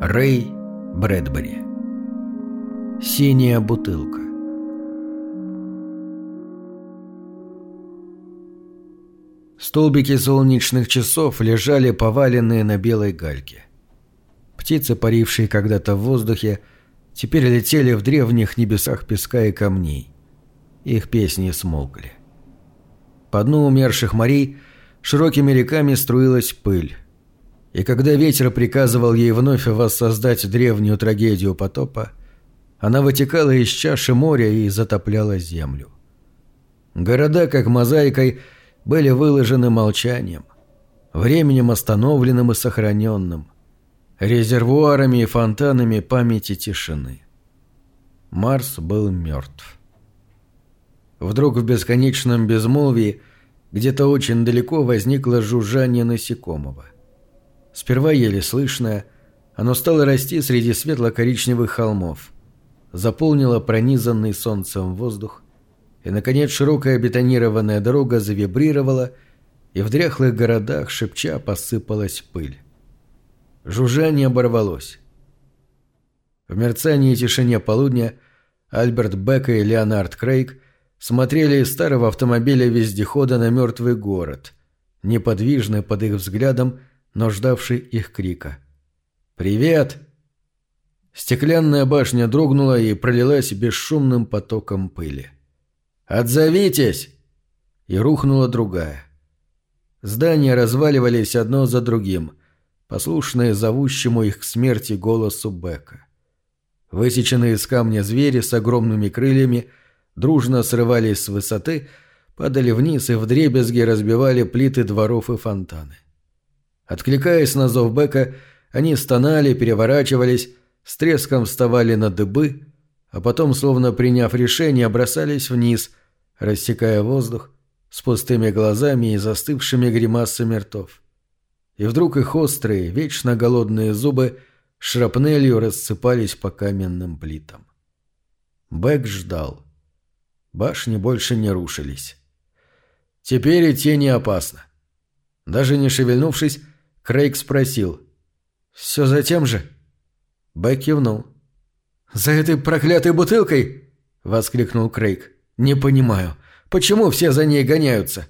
Рэй Брэдбери. Синяя бутылка. Столбики солнечных часов лежали поваленные на белой гальке. Птицы, парившие когда-то в воздухе, теперь летели в древних небесах песка и камней. Их песни смолкли. По дну умерших морей широкими реками струилась пыль. И когда ветер приказывал ей вновь воссоздать древнюю трагедию потопа, она вытекала из чаши моря и затопляла землю. Города, как мозаикой, были выложены молчанием, временем остановленным и сохраненным, резервуарами и фонтанами памяти тишины. Марс был мертв. Вдруг в бесконечном безмолвии где-то очень далеко возникло жужжание насекомого. Сперва еле слышное, оно стало расти среди светло-коричневых холмов, заполнило пронизанный солнцем воздух, и, наконец, широкая бетонированная дорога завибрировала, и в дряхлых городах шепча посыпалась пыль. Жужжание оборвалось. В мерцании и тишине полудня Альберт Бек и Леонард Крейг смотрели из старого автомобиля вездехода на мертвый город, неподвижный под их взглядом, но ждавший их крика. «Привет!» Стеклянная башня дрогнула и пролилась бесшумным потоком пыли. «Отзовитесь!» И рухнула другая. Здания разваливались одно за другим, послушные зовущему их к смерти голосу Бека. Высеченные из камня звери с огромными крыльями дружно срывались с высоты, падали вниз и вдребезги разбивали плиты дворов и фонтаны. Откликаясь на зов Бека, они стонали, переворачивались, с треском вставали на дыбы, а потом, словно приняв решение, бросались вниз, рассекая воздух с пустыми глазами и застывшими гримасами ртов. И вдруг их острые, вечно голодные зубы шрапнелью рассыпались по каменным плитам. Бэк ждал. Башни больше не рушились. Теперь идти не опасно. Даже не шевельнувшись, Крейг спросил. «Все за тем же?» Бэк кивнул. «За этой проклятой бутылкой?» — воскликнул Крейг. «Не понимаю, почему все за ней гоняются?»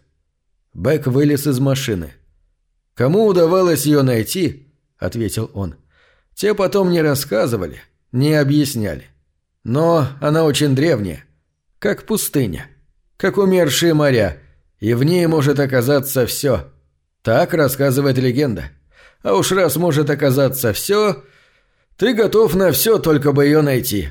Бэк вылез из машины. «Кому удавалось ее найти?» — ответил он. «Те потом не рассказывали, не объясняли. Но она очень древняя, как пустыня, как умершие моря, и в ней может оказаться все. Так рассказывает легенда. А уж раз может оказаться все, ты готов на все, только бы ее найти.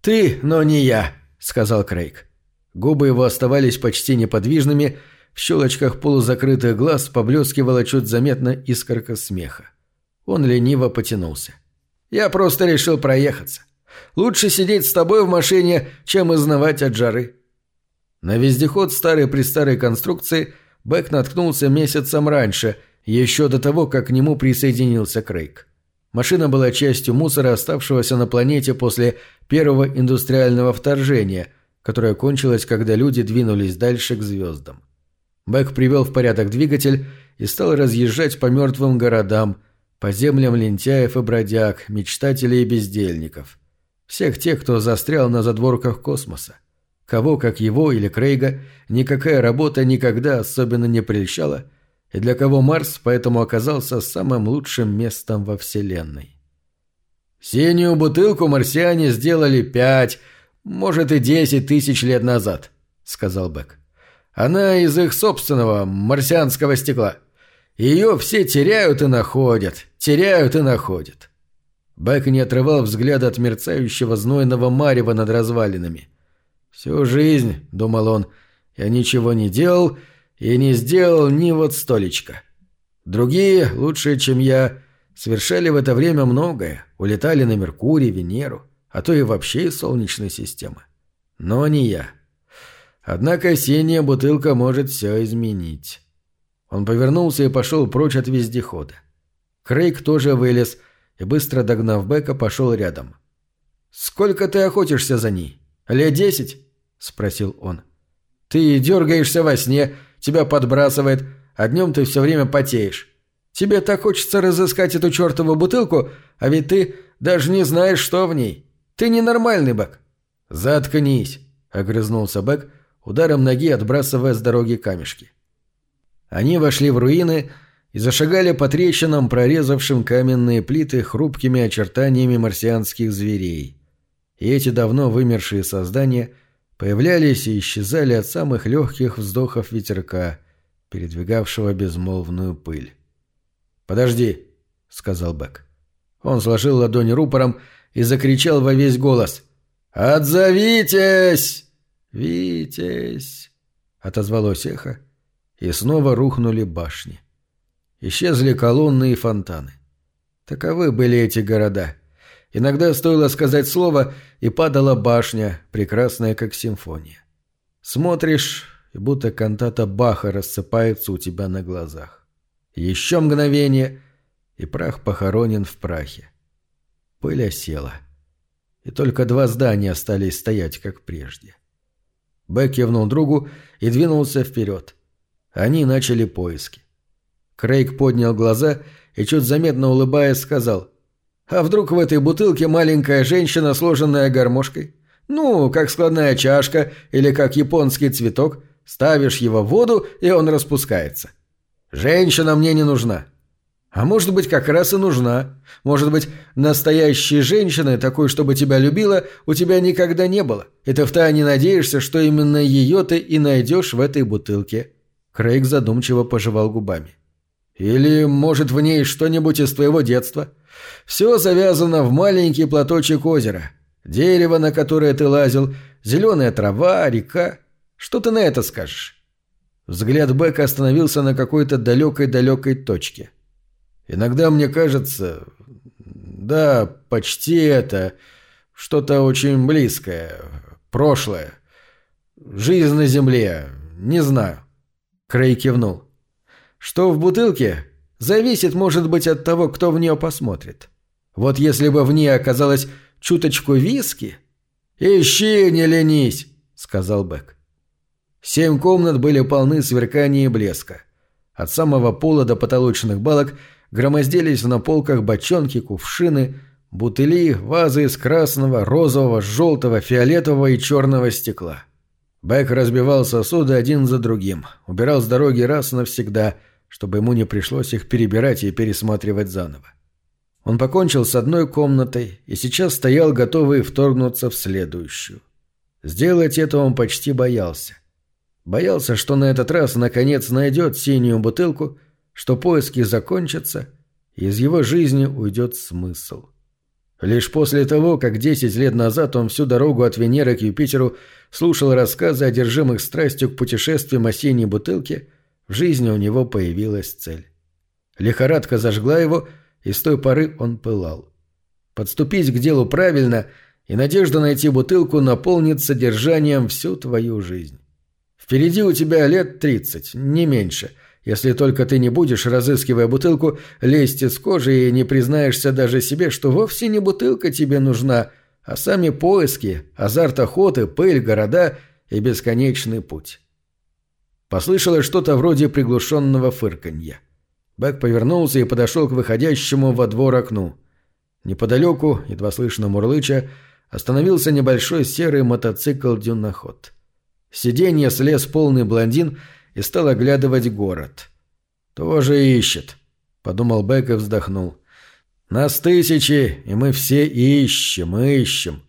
Ты, но не я», — сказал Крейг. Губы его оставались почти неподвижными, в щелочках полузакрытых глаз поблескивала чуть заметно искорка смеха. Он лениво потянулся. «Я просто решил проехаться. Лучше сидеть с тобой в машине, чем изнывать от жары». На вездеход старой-престарой конструкции Бэк наткнулся месяцем раньше, еще до того, как к нему присоединился Крейг. Машина была частью мусора, оставшегося на планете после первого индустриального вторжения, которое кончилось, когда люди двинулись дальше к звездам. Бэк привел в порядок двигатель и стал разъезжать по мертвым городам, по землям лентяев и бродяг, мечтателей и бездельников. Всех тех, кто застрял на задворках космоса. Кого, как его или Крейга, никакая работа никогда особенно не прельщала, и для кого Марс поэтому оказался самым лучшим местом во Вселенной. «Синюю бутылку марсиане сделали пять, может и десять тысяч лет назад», — сказал Бэк. Она из их собственного марсианского стекла. Ее все теряют и находят, теряют и находят. Бэк не отрывал взгляд от мерцающего знойного марева над развалинами. «Всю жизнь», — думал он, — «я ничего не делал и не сделал ни вот столечко. Другие, лучшие, чем я, совершали в это время многое, улетали на Меркурий, Венеру, а то и вообще из Солнечной системы. Но не я». Однако синяя бутылка может все изменить. Он повернулся и пошел прочь от вездехода. Крейг тоже вылез и, быстро догнав Бека, пошел рядом. «Сколько ты охотишься за ней? Лет десять?» – спросил он. «Ты дергаешься во сне, тебя подбрасывает, а днем ты все время потеешь. Тебе так хочется разыскать эту чертову бутылку, а ведь ты даже не знаешь, что в ней. Ты ненормальный, Бэк». «Заткнись», — огрызнулся Бэк, ударом ноги отбрасывая с дороги камешки. Они вошли в руины и зашагали по трещинам, прорезавшим каменные плиты хрупкими очертаниями марсианских зверей. И эти давно вымершие создания появлялись и исчезали от самых легких вздохов ветерка, передвигавшего безмолвную пыль. «Подожди», — сказал Бэк. Он сложил ладони рупором и закричал во весь голос. «Отзовитесь!» «Витязь!» — отозвалось эхо, и снова рухнули башни. Исчезли колонны и фонтаны. Таковы были эти города. Иногда стоило сказать слово, и падала башня, прекрасная как симфония. Смотришь, и будто кантата Баха рассыпается у тебя на глазах. Еще мгновение, и прах похоронен в прахе. Пыль осела. И только два здания остались стоять, как прежде. Бэк кивнул другу и двинулся вперед. Они начали поиски. Крейг поднял глаза и, чуть заметно улыбаясь, сказал, «А вдруг в этой бутылке маленькая женщина, сложенная гармошкой? Ну, как складная чашка или как японский цветок. Ставишь его в воду, и он распускается. Женщина мне не нужна. А может быть, как раз и нужна. Может быть, настоящей женщины, такой, чтобы тебя любила, у тебя никогда не было. И ты втайне надеешься, что именно ее ты и найдешь в этой бутылке. Крейг задумчиво пожевал губами. Или, может, в ней что-нибудь из твоего детства? Все завязано в маленький платочек озера. Дерево, на которое ты лазил, зеленая трава, река. Что ты на это скажешь?» Взгляд Бека остановился на какой-то далекой-далекой точке. «Иногда мне кажется... Да, почти это... Что-то очень близкое. Прошлое. Жизнь на земле. Не знаю». Крей кивнул. Что в бутылке, зависит, может быть, от того, кто в нее посмотрит. Вот если бы в ней оказалось чуточку виски... «Ищи, не ленись», — сказал Бэк. Семь комнат были полны сверкания и блеска. От самого пола до потолочных балок громоздились на полках бочонки, кувшины, бутыли, вазы из красного, розового, желтого, фиолетового и черного стекла. Бэк разбивал сосуды один за другим, убирал с дороги раз навсегда, чтобы ему не пришлось их перебирать и пересматривать заново. Он покончил с одной комнатой и сейчас стоял готовый вторгнуться в следующую. Сделать это он почти боялся. Боялся, что на этот раз наконец найдет синюю бутылку, что поиски закончатся, и из его жизни уйдет смысл. Лишь после того, как десять лет назад он всю дорогу от Венеры к Юпитеру слушал рассказы о одержимых страстью к путешествиям осенней бутылки, в жизни у него появилась цель. Лихорадка зажгла его, и с той поры он пылал. Подступить к делу правильно, и надежда найти бутылку наполнит содержанием всю твою жизнь. Впереди у тебя лет тридцать, не меньше, если только ты не будешь, разыскивая бутылку, лезть из кожи и не признаешься даже себе, что вовсе не бутылка тебе нужна, а сами поиски, азарт охоты, пыль, города и бесконечный путь. Послышалось что-то вроде приглушенного фырканья. Бэк повернулся и подошел к выходящему во двор окну. Неподалеку, едва слышно мурлыча, остановился небольшой серый мотоцикл-дюноход. Сиденье слез полный блондин и стал оглядывать город. «Тоже ищет», — подумал Бэк и вздохнул. «Нас тысячи, и мы все ищем, ищем.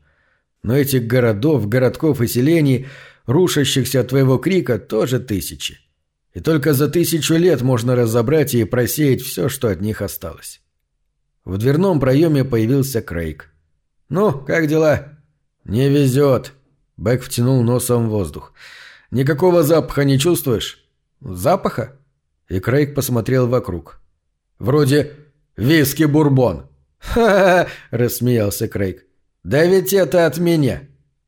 Но этих городов, городков и селений рушащихся от твоего крика тоже тысячи. И только за тысячу лет можно разобрать и просеять все, что от них осталось. В дверном проеме появился Крейг. «Ну, как дела?» «Не везет». Бэк втянул носом в воздух. «Никакого запаха не чувствуешь?» «Запаха?» И Крейг посмотрел вокруг. «Вроде виски-бурбон». «Ха-ха-ха!» – рассмеялся Крейг. «Да ведь это от меня».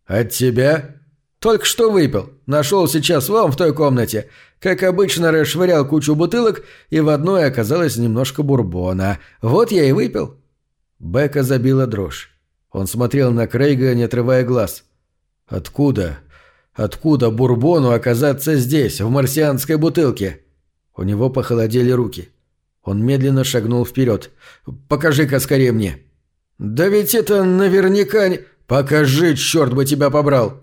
«От тебя?» Только что выпил. Нашел сейчас вам в той комнате. Как обычно, расшвырял кучу бутылок, и в одной оказалось немножко бурбона. Вот я и выпил». Бека забила дрожь. Он смотрел на Крейга, не отрывая глаз. «Откуда? Откуда бурбону оказаться здесь, в марсианской бутылке?» У него похолодели руки. Он медленно шагнул вперед. «Покажи-ка скорее мне». «Да ведь это наверняка не...» «Покажи, черт бы тебя побрал!»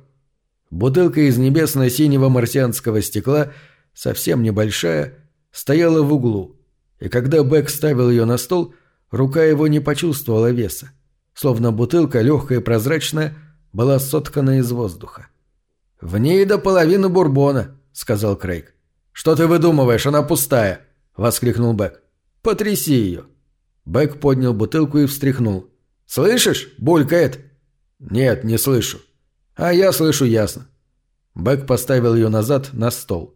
Бутылка из небесно-синего марсианского стекла, совсем небольшая, стояла в углу, и когда Бэк ставил ее на стол, рука его не почувствовала веса, словно бутылка, легкая и прозрачная, была соткана из воздуха. «В ней до половины бурбона», — сказал Крейг. «Что ты выдумываешь? Она пустая!» — воскликнул Бэк. «Потряси ее!» Бэк поднял бутылку и встряхнул. «Слышишь? Булькает!» «Нет, не слышу». «А я слышу ясно». Бэк поставил ее назад на стол.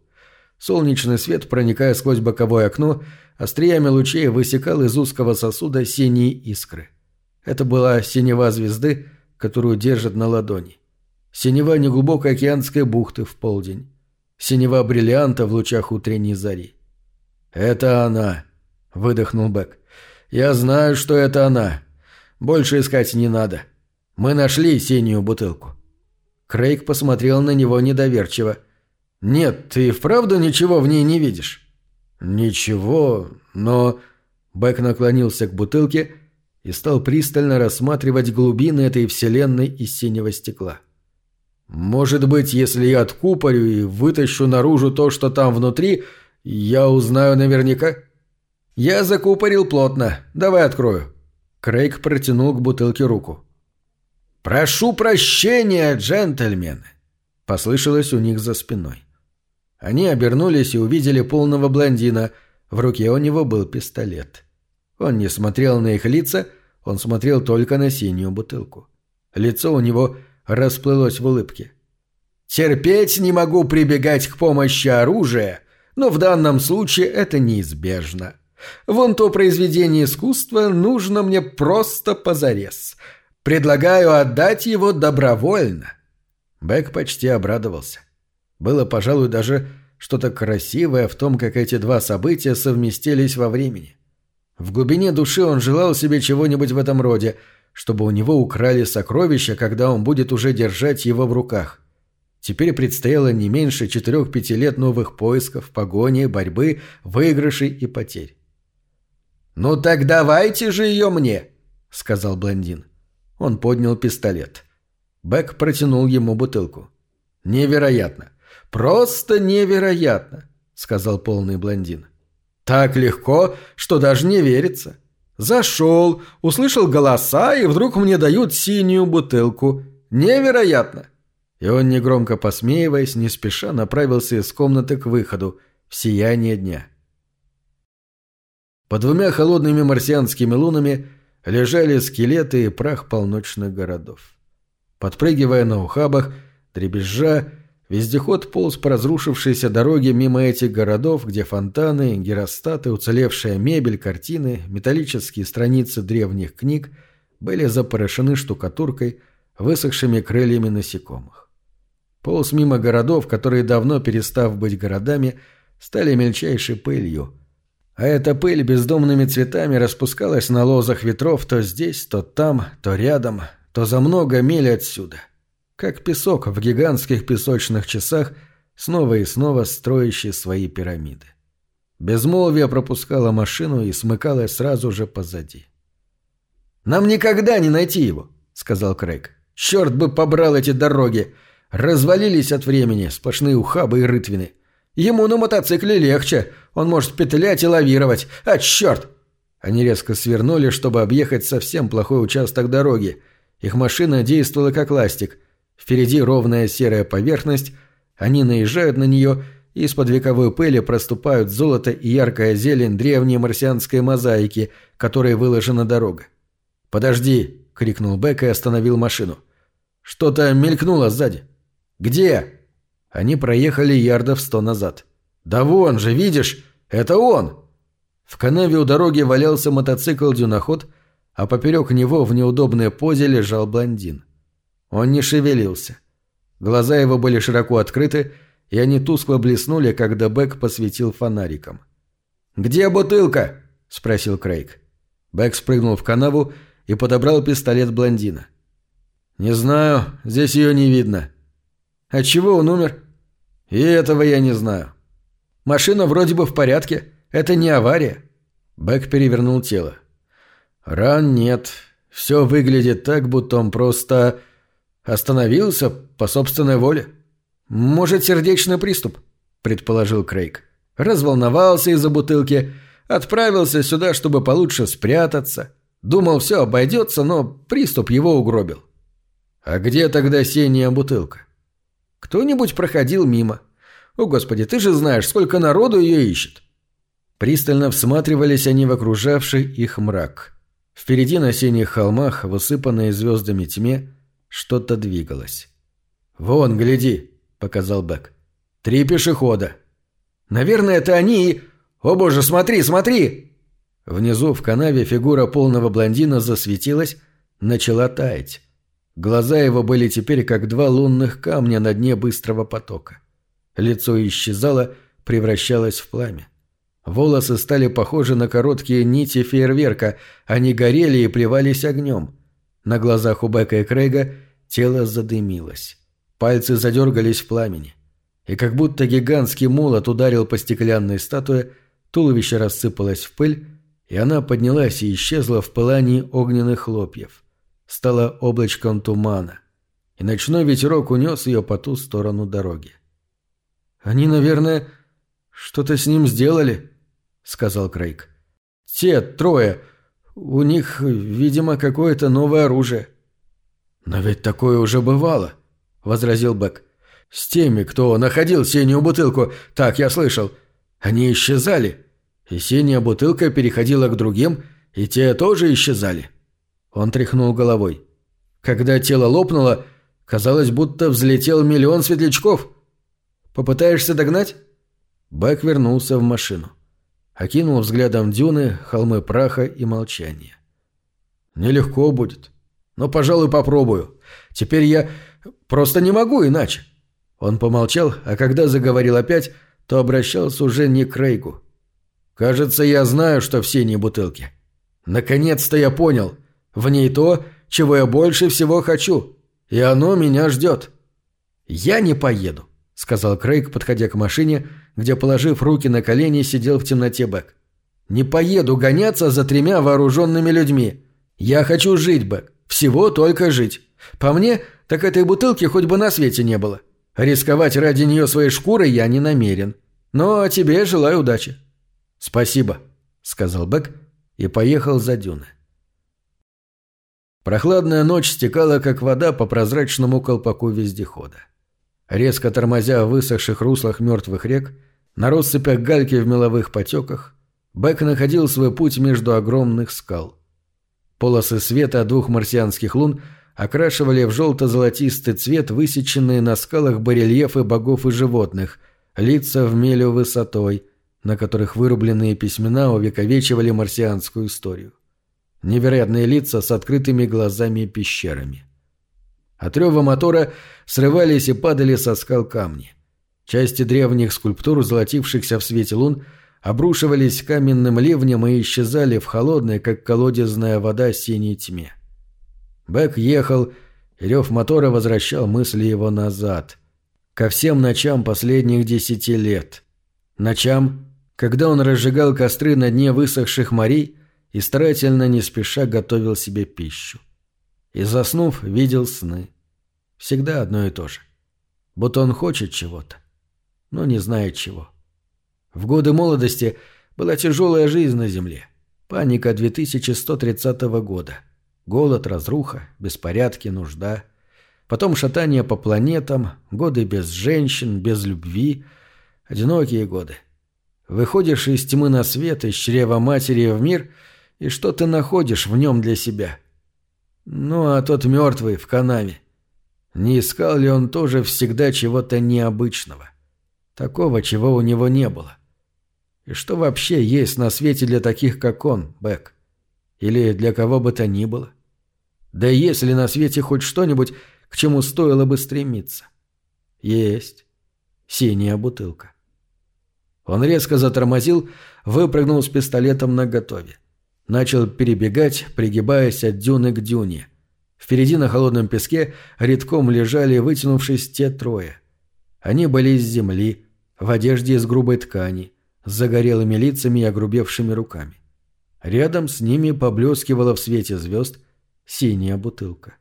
Солнечный свет, проникая сквозь боковое окно, остриями лучей высекал из узкого сосуда синие искры. Это была синева звезды, которую держат на ладони. Синева неглубокой океанской бухты в полдень. Синева бриллианта в лучах утренней зари. «Это она», — выдохнул Бэк. «Я знаю, что это она. Больше искать не надо. Мы нашли синюю бутылку». Крейг посмотрел на него недоверчиво. «Нет, ты вправду ничего в ней не видишь?» «Ничего, но...» Бэк наклонился к бутылке и стал пристально рассматривать глубины этой вселенной из синего стекла. «Может быть, если я откупорю и вытащу наружу то, что там внутри, я узнаю наверняка?» «Я закупорил плотно. Давай открою». Крейг протянул к бутылке руку. «Прошу прощения, джентльмены!» — послышалось у них за спиной. Они обернулись и увидели полного блондина. В руке у него был пистолет. Он не смотрел на их лица, он смотрел только на синюю бутылку. Лицо у него расплылось в улыбке. «Терпеть не могу прибегать к помощи оружия, но в данном случае это неизбежно. Вон то произведение искусства нужно мне просто позарез. Предлагаю отдать его добровольно». Бэк почти обрадовался. Было, пожалуй, даже что-то красивое в том, как эти два события совместились во времени. В глубине души он желал себе чего-нибудь в этом роде, чтобы у него украли сокровища, когда он будет уже держать его в руках. Теперь предстояло не меньше четырех-пяти лет новых поисков, погони, борьбы, выигрышей и потерь. «Ну так давайте же ее мне!» — сказал блондин. Он поднял пистолет. Бэк протянул ему бутылку. «Невероятно! Просто невероятно!» — сказал полный блондин. «Так легко, что даже не верится. Зашел, услышал голоса, и вдруг мне дают синюю бутылку. Невероятно!» И он, негромко посмеиваясь, не спеша направился из комнаты к выходу, в сияние дня. Под двумя холодными марсианскими лунами – лежали скелеты и прах полночных городов. Подпрыгивая на ухабах, дребезжа, вездеход полз по разрушившейся дороге мимо этих городов, где фонтаны, геростаты, уцелевшая мебель, картины, металлические страницы древних книг были запорошены штукатуркой, высохшими крыльями насекомых. Полз мимо городов, которые, давно перестав быть городами, стали мельчайшей пылью – а эта пыль бездомными цветами распускалась на лозах ветров то здесь, то там, то рядом, то за много миль отсюда. Как песок в гигантских песочных часах, снова и снова строящие свои пирамиды. Безмолвие пропускало машину и смыкалось сразу же позади. «Нам никогда не найти его», — сказал Крейг. «Черт бы побрал эти дороги! Развалились от времени, сплошные ухабы и рытвины. Ему на мотоцикле легче, он может петлять и лавировать. А черт!» Они резко свернули, чтобы объехать совсем плохой участок дороги. Их машина действовала как ластик. Впереди ровная серая поверхность, они наезжают на нее, и из-под вековой пыли проступают золото и яркая зелень древней марсианской мозаики, которой выложена дорога. «Подожди!» — крикнул Бек и остановил машину. «Что-то мелькнуло сзади». «Где?» Они проехали ярдов сто назад. «Да вон же, видишь? Это он!» В канаве у дороги валялся мотоцикл-дюноход, а поперек него в неудобной позе лежал блондин. Он не шевелился. Глаза его были широко открыты, и они тускло блеснули, когда Бэк посветил фонариком. «Где бутылка?» – спросил Крейг. Бэк спрыгнул в канаву и подобрал пистолет блондина. «Не знаю, здесь ее не видно», от чего он умер? И этого я не знаю. Машина вроде бы в порядке. Это не авария. Бэк перевернул тело. Ран нет. Все выглядит так, будто он просто остановился по собственной воле. Может, сердечный приступ, предположил Крейг. Разволновался из-за бутылки, отправился сюда, чтобы получше спрятаться. Думал, все обойдется, но приступ его угробил. А где тогда синяя бутылка? Кто-нибудь проходил мимо. О, Господи, ты же знаешь, сколько народу ее ищет. Пристально всматривались они в окружавший их мрак. Впереди на синих холмах, высыпанной звездами тьме, что-то двигалось. «Вон, гляди», — показал Бэк. «Три пешехода». «Наверное, это они и...» «О боже, смотри, смотри!» Внизу в канаве фигура полного блондина засветилась, начала таять. Глаза его были теперь как два лунных камня на дне быстрого потока. Лицо исчезало, превращалось в пламя. Волосы стали похожи на короткие нити фейерверка, они горели и плевались огнем. На глазах у Бека и Крейга тело задымилось. Пальцы задергались в пламени. И как будто гигантский молот ударил по стеклянной статуе, туловище рассыпалось в пыль, и она поднялась и исчезла в пылании огненных хлопьев. Стала облачком тумана, и ночной ветерок унес ее по ту сторону дороги. «Они, наверное, что-то с ним сделали», — сказал Крейг. «Те трое. У них, видимо, какое-то новое оружие». «Но ведь такое уже бывало», — возразил Бэк. «С теми, кто находил синюю бутылку, так я слышал. Они исчезали, и синяя бутылка переходила к другим, и те тоже исчезали». Он тряхнул головой. «Когда тело лопнуло, казалось, будто взлетел миллион светлячков. Попытаешься догнать?» Бэк вернулся в машину окинул взглядом дюны, холмы праха и молчания. «Нелегко будет. Но, пожалуй, попробую. Теперь я просто не могу иначе». Он помолчал, а когда заговорил опять, то обращался уже не к Рейгу. «Кажется, я знаю, что в синей бутылке. Наконец-то я понял. В ней то, чего я больше всего хочу. И оно меня ждет. Я не поеду сказал Крейг, подходя к машине, где, положив руки на колени, сидел в темноте Бэк. «Не поеду гоняться за тремя вооруженными людьми. Я хочу жить, Бэк. Всего только жить. По мне, так этой бутылки хоть бы на свете не было. Рисковать ради нее своей шкурой я не намерен. Но тебе желаю удачи». «Спасибо», — сказал Бэк и поехал за дюны. Прохладная ночь стекала, как вода по прозрачному колпаку вездехода. Резко тормозя в высохших руслах мертвых рек, на россыпях гальки в меловых потеках, Бэк находил свой путь между огромных скал. Полосы света двух марсианских лун окрашивали в желто-золотистый цвет высеченные на скалах барельефы богов и животных, лица в мелю высотой, на которых вырубленные письмена увековечивали марсианскую историю. Невероятные лица с открытыми глазами и пещерами. От рева мотора срывались и падали со скал камни. Части древних скульптур, золотившихся в свете лун, обрушивались каменным ливнем и исчезали в холодной, как колодезная вода, синей тьме. Бэк ехал, и рев мотора возвращал мысли его назад. Ко всем ночам последних десяти лет. Ночам, когда он разжигал костры на дне высохших морей и старательно не спеша готовил себе пищу и, заснув, видел сны. Всегда одно и то же. Будто он хочет чего-то, но не знает чего. В годы молодости была тяжелая жизнь на Земле. Паника 2130 года. Голод, разруха, беспорядки, нужда. Потом шатание по планетам, годы без женщин, без любви. Одинокие годы. Выходишь из тьмы на свет, из чрева матери в мир, и что ты находишь в нем для себя? Ну, а тот мертвый в канаве. Не искал ли он тоже всегда чего-то необычного? Такого, чего у него не было. И что вообще есть на свете для таких, как он, Бэк? Или для кого бы то ни было? Да есть ли на свете хоть что-нибудь, к чему стоило бы стремиться? Есть. Синяя бутылка. Он резко затормозил, выпрыгнул с пистолетом наготове. Начал перебегать, пригибаясь от дюны к дюне. Впереди на холодном песке редком лежали, вытянувшись, те трое. Они были из земли, в одежде из грубой ткани, с загорелыми лицами и огрубевшими руками. Рядом с ними поблескивала в свете звезд синяя бутылка.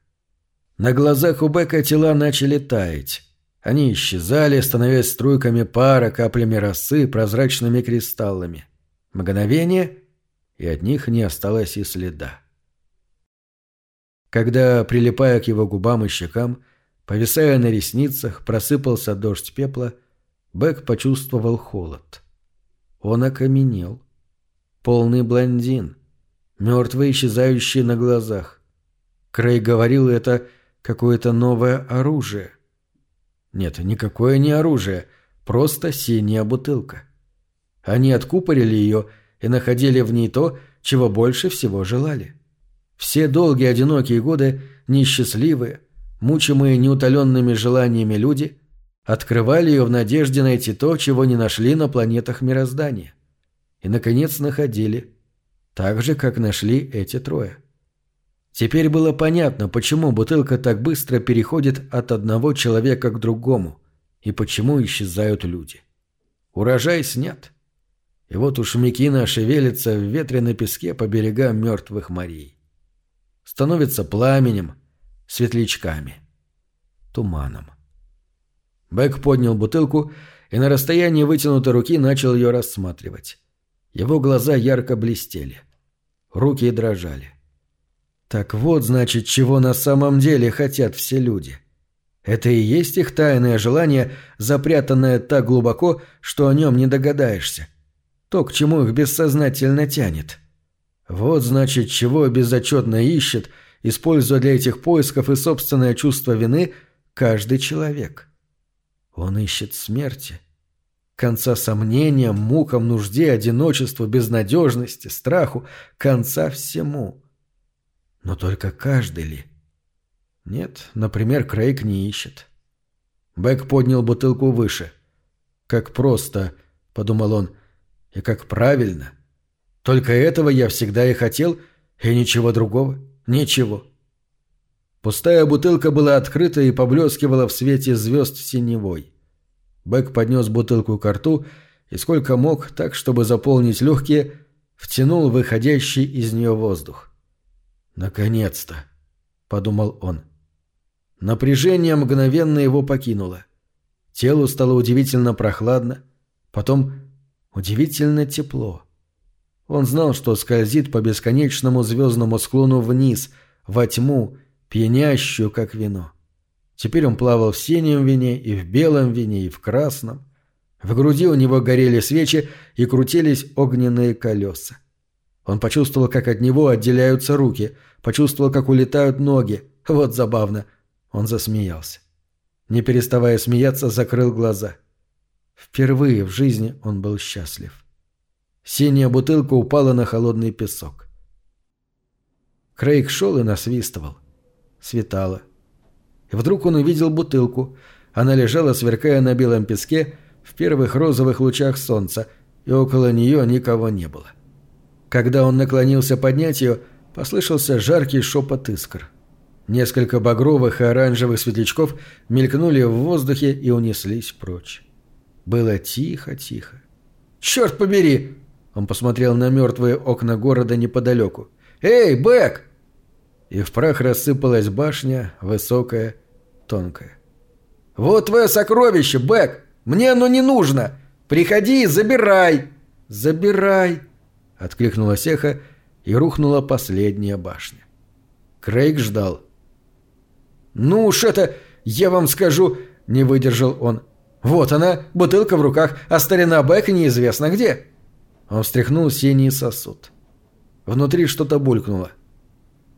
На глазах у Бека тела начали таять. Они исчезали, становясь струйками пара, каплями росы, прозрачными кристаллами. Мгновение, и от них не осталось и следа. Когда, прилипая к его губам и щекам, повисая на ресницах, просыпался дождь пепла, Бек почувствовал холод. Он окаменел. Полный блондин. Мертвый, исчезающий на глазах. Крей говорил это какое-то новое оружие. Нет, никакое не оружие, просто синяя бутылка. Они откупорили ее и находили в ней то, чего больше всего желали. Все долгие одинокие годы, несчастливые, мучимые неутоленными желаниями люди, открывали ее в надежде найти то, чего не нашли на планетах мироздания. И, наконец, находили. Так же, как нашли эти трое. Теперь было понятно, почему бутылка так быстро переходит от одного человека к другому, и почему исчезают люди. Урожай снят. И вот уж Микина шевелится в ветреной песке по берегам мертвых морей. Становится пламенем, светлячками, туманом. Бэк поднял бутылку и на расстоянии вытянутой руки начал ее рассматривать. Его глаза ярко блестели. Руки дрожали. Так вот, значит, чего на самом деле хотят все люди. Это и есть их тайное желание, запрятанное так глубоко, что о нем не догадаешься. То, к чему их бессознательно тянет. Вот, значит, чего безотчетно ищет, используя для этих поисков и собственное чувство вины, каждый человек. Он ищет смерти. Конца сомнениям, мукам, нужде, одиночеству, безнадежности, страху, конца всему. Но только каждый ли? Нет, например, Крейг не ищет. Бэк поднял бутылку выше. «Как просто», — подумал он, — «и как правильно. Только этого я всегда и хотел, и ничего другого. Ничего». Пустая бутылка была открыта и поблескивала в свете звезд синевой. Бэк поднес бутылку к рту и сколько мог, так, чтобы заполнить легкие, втянул выходящий из нее воздух. «Наконец-то!» — подумал он. Напряжение мгновенно его покинуло. Телу стало удивительно прохладно, потом удивительно тепло. Он знал, что скользит по бесконечному звездному склону вниз, во тьму, пьянящую, как вино. Теперь он плавал в синем вине, и в белом вине, и в красном. В груди у него горели свечи и крутились огненные колеса. Он почувствовал, как от него отделяются руки, почувствовал, как улетают ноги. Вот забавно. Он засмеялся. Не переставая смеяться, закрыл глаза. Впервые в жизни он был счастлив. Синяя бутылка упала на холодный песок. Крейг шел и насвистывал. Светало. И вдруг он увидел бутылку. Она лежала, сверкая на белом песке, в первых розовых лучах солнца, и около нее никого не было. Когда он наклонился поднять ее, послышался жаркий шепот искр. Несколько багровых и оранжевых светлячков мелькнули в воздухе и унеслись прочь. Было тихо-тихо. «Черт побери!» Он посмотрел на мертвые окна города неподалеку. «Эй, Бэк!» И в прах рассыпалась башня, высокая, тонкая. «Вот твое сокровище, Бэк! Мне оно не нужно! Приходи и забирай!» «Забирай!» Откликнулась эхо, и рухнула последняя башня. Крейг ждал. «Ну уж это, я вам скажу», — не выдержал он. «Вот она, бутылка в руках, а старина Бэк неизвестно где». Он встряхнул синий сосуд. Внутри что-то булькнуло.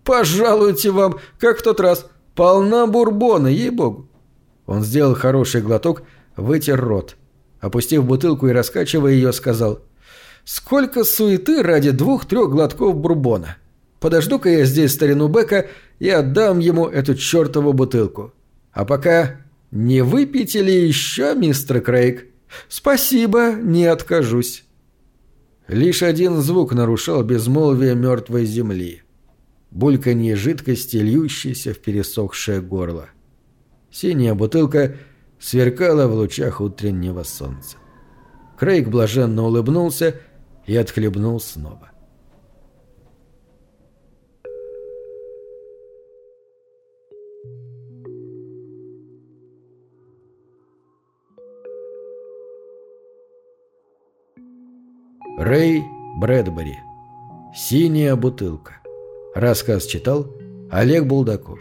«Пожалуйте вам, как в тот раз, полна бурбона, ей-богу». Он сделал хороший глоток, вытер рот. Опустив бутылку и раскачивая ее, сказал — Сколько суеты ради двух-трех глотков бурбона. Подожду-ка я здесь старину Бека и отдам ему эту чертову бутылку. А пока не выпейте ли еще, мистер Крейг? Спасибо, не откажусь. Лишь один звук нарушал безмолвие мертвой земли. Бульканье жидкости, льющейся в пересохшее горло. Синяя бутылка сверкала в лучах утреннего солнца. Крейг блаженно улыбнулся и отхлебнул снова. Рэй Брэдбери. «Синяя бутылка». Рассказ читал Олег Булдаков.